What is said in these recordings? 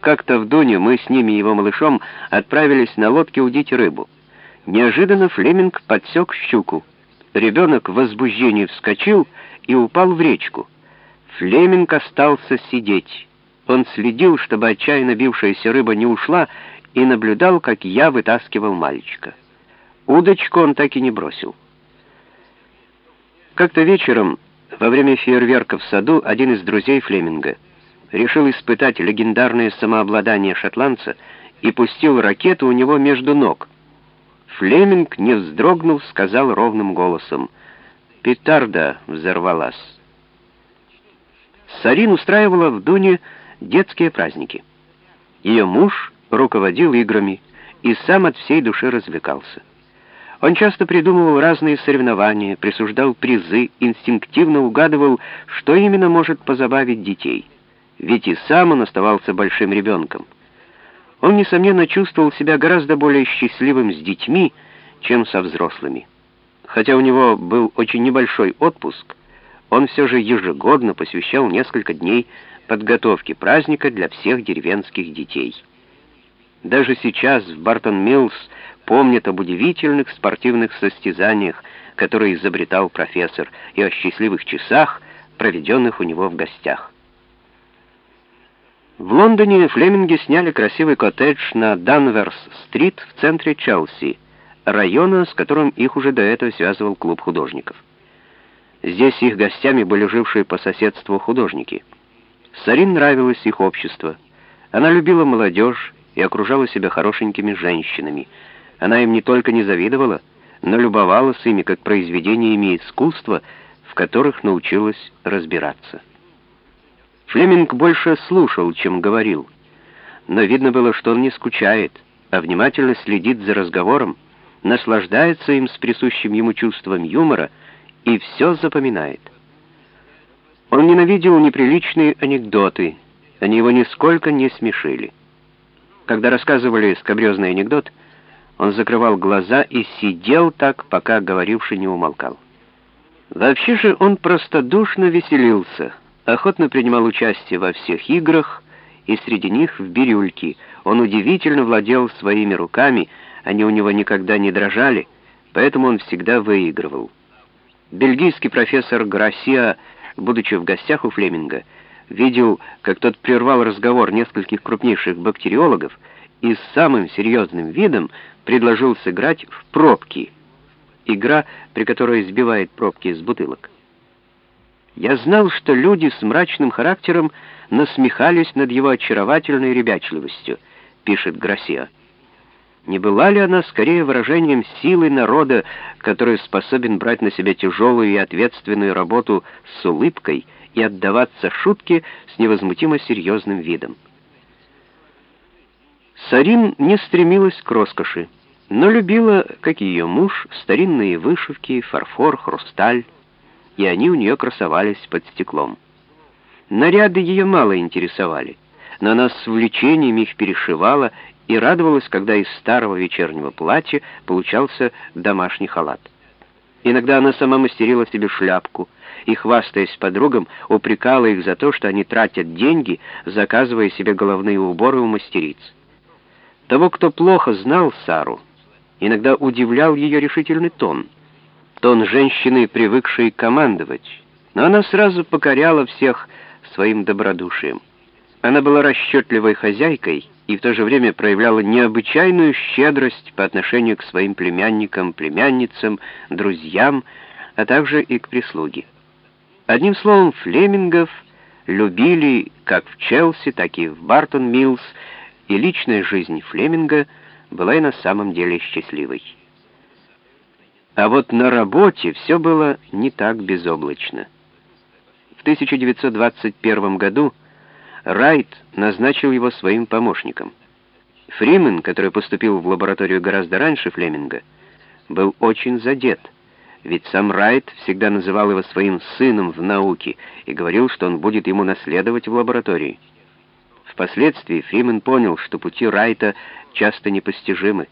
Как-то в Дуне мы с ними и его малышом отправились на лодке удить рыбу. Неожиданно Флеминг подсек щуку. Ребенок в возбуждении вскочил и упал в речку. Флеминг остался сидеть. Он следил, чтобы отчаянно бившаяся рыба не ушла, и наблюдал, как я вытаскивал мальчика. Удочку он так и не бросил. Как-то вечером, во время фейерверка в саду, один из друзей Флеминга решил испытать легендарное самообладание шотландца и пустил ракету у него между ног. Флеминг, не вздрогнув, сказал ровным голосом, «Петарда взорвалась». Сарин устраивала в Дуне детские праздники. Ее муж руководил играми и сам от всей души развлекался. Он часто придумывал разные соревнования, присуждал призы, инстинктивно угадывал, что именно может позабавить детей. Ведь и сам он оставался большим ребенком. Он, несомненно, чувствовал себя гораздо более счастливым с детьми, чем со взрослыми. Хотя у него был очень небольшой отпуск, он все же ежегодно посвящал несколько дней подготовке праздника для всех деревенских детей. Даже сейчас в Бартон-Миллс помнят об удивительных спортивных состязаниях, которые изобретал профессор, и о счастливых часах, проведенных у него в гостях. В Лондоне Флеминги сняли красивый коттедж на Данверс-стрит в центре Челси, района, с которым их уже до этого связывал клуб художников. Здесь их гостями были жившие по соседству художники. Сарин нравилось их общество. Она любила молодежь, и окружала себя хорошенькими женщинами. Она им не только не завидовала, но любовалась ими как произведениями искусства, в которых научилась разбираться. Флеминг больше слушал, чем говорил, но видно было, что он не скучает, а внимательно следит за разговором, наслаждается им с присущим ему чувством юмора и все запоминает. Он ненавидел неприличные анекдоты, они его нисколько не смешили. Когда рассказывали скобрезный анекдот, он закрывал глаза и сидел так, пока говоривший не умолкал. Вообще же он простодушно веселился, охотно принимал участие во всех играх, и среди них в бирюльке. Он удивительно владел своими руками, они у него никогда не дрожали, поэтому он всегда выигрывал. Бельгийский профессор Грассиа, будучи в гостях у Флеминга, видел, как тот прервал разговор нескольких крупнейших бактериологов и с самым серьезным видом предложил сыграть в пробки. Игра, при которой сбивает пробки из бутылок. Я знал, что люди с мрачным характером насмехались над его очаровательной ребячливостью, пишет Гроссиа. Не была ли она скорее выражением силы народа, который способен брать на себя тяжелую и ответственную работу с улыбкой, и отдаваться шутке с невозмутимо серьезным видом. Сарин не стремилась к роскоши, но любила, как и ее муж, старинные вышивки, фарфор, хрусталь, и они у нее красовались под стеклом. Наряды ее мало интересовали, но она с увлечением их перешивала и радовалась, когда из старого вечернего платья получался домашний халат. Иногда она сама мастерила себе шляпку, и, хвастаясь подругам, упрекала их за то, что они тратят деньги, заказывая себе головные уборы у мастериц. Того, кто плохо знал Сару, иногда удивлял ее решительный тон. Тон женщины, привыкшей командовать, но она сразу покоряла всех своим добродушием. Она была расчетливой хозяйкой и в то же время проявляла необычайную щедрость по отношению к своим племянникам, племянницам, друзьям, а также и к прислуге. Одним словом, Флемингов любили как в Челси, так и в Бартон-Миллс, и личная жизнь Флеминга была и на самом деле счастливой. А вот на работе все было не так безоблачно. В 1921 году Райт назначил его своим помощником. Фримен, который поступил в лабораторию гораздо раньше Флеминга, был очень задет — ведь сам Райт всегда называл его своим сыном в науке и говорил, что он будет ему наследовать в лаборатории. Впоследствии Фримен понял, что пути Райта часто непостижимы.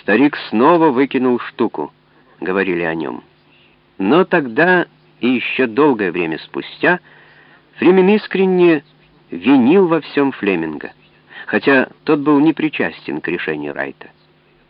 «Старик снова выкинул штуку», — говорили о нем. Но тогда и еще долгое время спустя Фримен искренне винил во всем Флеминга. хотя тот был не причастен к решению Райта.